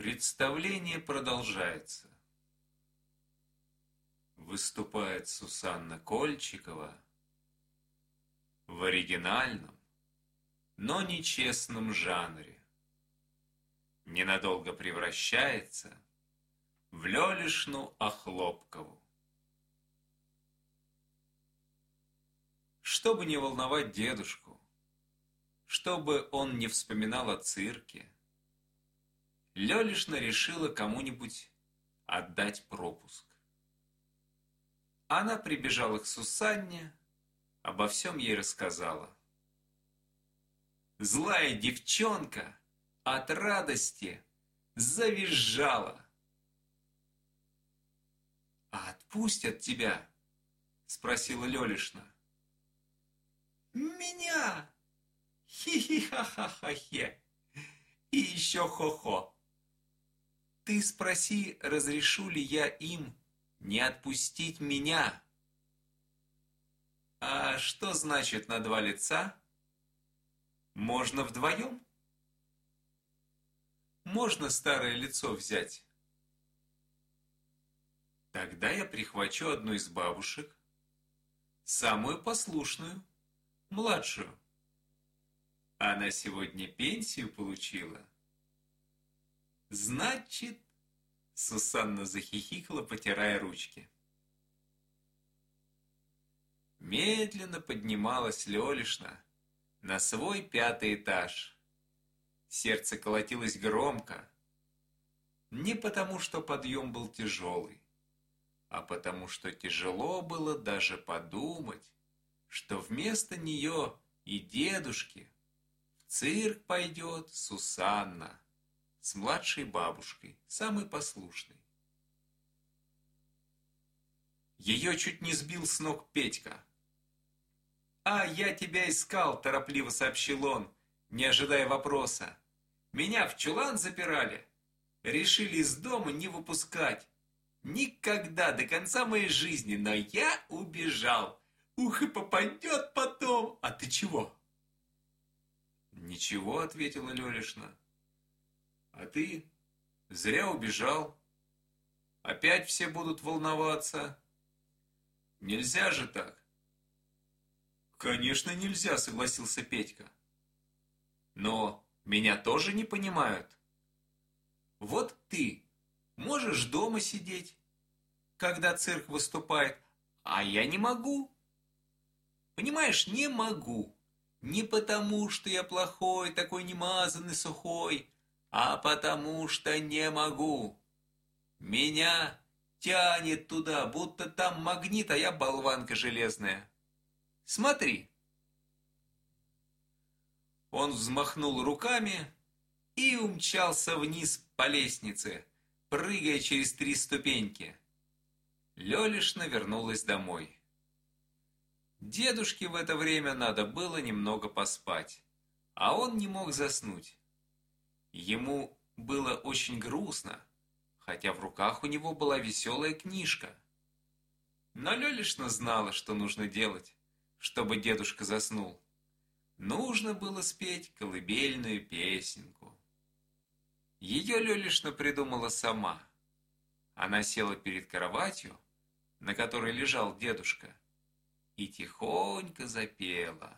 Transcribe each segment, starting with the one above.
Представление продолжается. Выступает Сусанна Кольчикова в оригинальном, но нечестном жанре. Ненадолго превращается в Лёлишну Охлопкову. Чтобы не волновать дедушку, чтобы он не вспоминал о цирке, Лёлишна решила кому-нибудь отдать пропуск. Она прибежала к Сусанне, обо всем ей рассказала. Злая девчонка от радости завизжала. «А отпустят тебя?» – спросила Лёлишна. «Меня! Хи-хи-ха-ха-ха-хе! И еще хо-хо!» Ты спроси, разрешу ли я им не отпустить меня. А что значит на два лица? Можно вдвоем? Можно старое лицо взять. Тогда я прихвачу одну из бабушек, самую послушную, младшую. Она сегодня пенсию получила. Значит, Сусанна захихикала, потирая ручки. Медленно поднималась Лёлишна на свой пятый этаж. Сердце колотилось громко. Не потому, что подъем был тяжелый, а потому, что тяжело было даже подумать, что вместо нее и дедушки в цирк пойдет Сусанна с младшей бабушкой, самой послушной. Ее чуть не сбил с ног Петька. «А, я тебя искал», – торопливо сообщил он, не ожидая вопроса. «Меня в чулан запирали. Решили из дома не выпускать. Никогда до конца моей жизни, но я убежал. Ух, и попадет потом. А ты чего?» «Ничего», – ответила Лёлишна. А ты зря убежал. Опять все будут волноваться. Нельзя же так. Конечно, нельзя, согласился Петька. Но меня тоже не понимают. Вот ты можешь дома сидеть, когда цирк выступает, а я не могу. Понимаешь, не могу. Не потому, что я плохой, такой немазанный, сухой, а потому что не могу. Меня тянет туда, будто там магнит, а я болванка железная. Смотри. Он взмахнул руками и умчался вниз по лестнице, прыгая через три ступеньки. Лёлишна вернулась домой. Дедушке в это время надо было немного поспать, а он не мог заснуть. Ему было очень грустно, хотя в руках у него была веселая книжка. Но Лёлишна знала, что нужно делать, чтобы дедушка заснул. Нужно было спеть колыбельную песенку. Ее Лёлишна придумала сама. Она села перед кроватью, на которой лежал дедушка, и тихонько запела.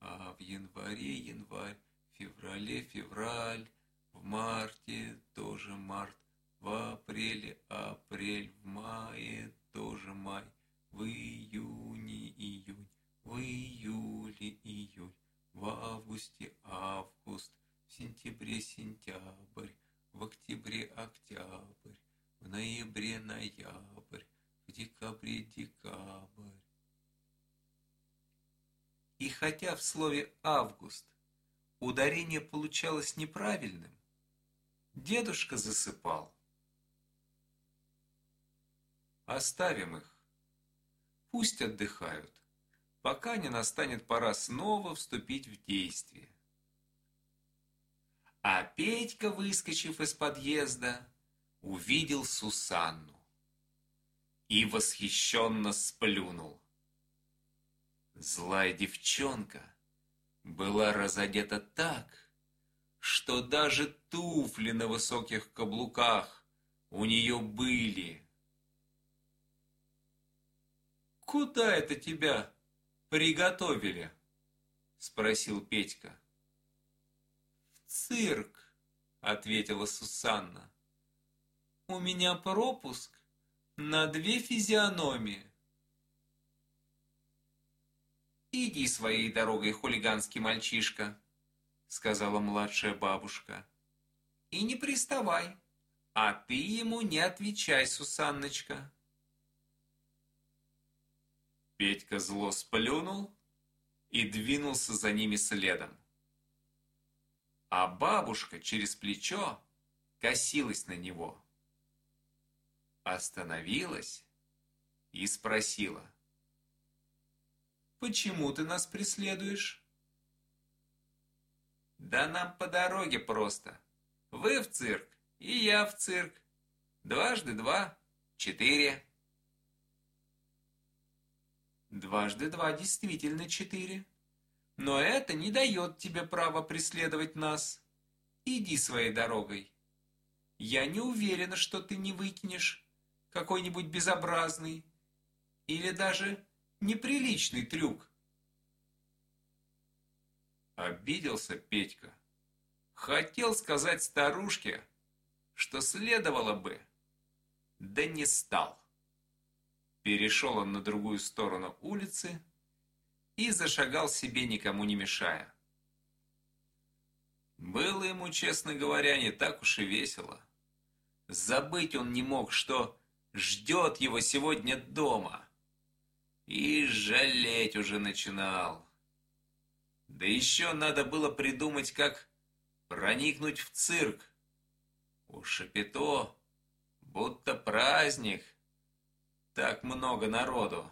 А в январе январь феврале февраль, в марте тоже март, в апреле апрель, в мае тоже май, в июне июнь, в июле июль, в августе август, в сентябре сентябрь, в октябре октябрь, в ноябре ноябрь, в декабре декабрь. И хотя в слове «август» ударение получалось неправильным, дедушка засыпал. Оставим их. Пусть отдыхают, пока не настанет пора снова вступить в действие. А Петька, выскочив из подъезда, увидел Сусанну и восхищенно сплюнул. Злая девчонка – была разодета так, что даже туфли на высоких каблуках у нее были. «Куда это тебя приготовили?» – спросил Петька. «В цирк», – ответила Сусанна. «У меня пропуск на две физиономии». «Иди своей дорогой, хулиганский мальчишка», — сказала младшая бабушка. «И не приставай, а ты ему не отвечай, Сусанночка». Петька зло сплюнул и двинулся за ними следом. А бабушка через плечо косилась на него. Остановилась и спросила. «Почему ты нас преследуешь?» Да нам по дороге просто. Вы в цирк, и я в цирк. Дважды два — четыре. Дважды два действительно четыре. Но это не дает тебе права преследовать нас. Иди своей дорогой. Я не уверена, что ты не выкинешь какой-нибудь безобразный или даже неприличный трюк. Обиделся Петька. Хотел сказать старушке, что следовало бы, да не стал. Перешел он на другую сторону улицы и зашагал себе, никому не мешая. Было ему, честно говоря, не так уж и весело. Забыть он не мог, что ждет его сегодня дома. И жалеть уже начинал. Да еще надо было придумать, как проникнуть в цирк. У Шапито будто праздник. Так много народу.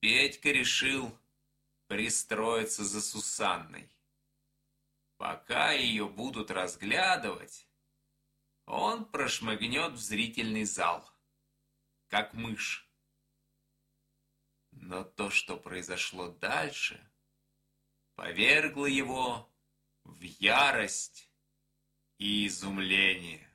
Петька решил пристроиться за Сусанной. Пока ее будут разглядывать, он прошмыгнет в зрительный зал, как мышь. Но то, что произошло дальше – повергло его в ярость и изумление.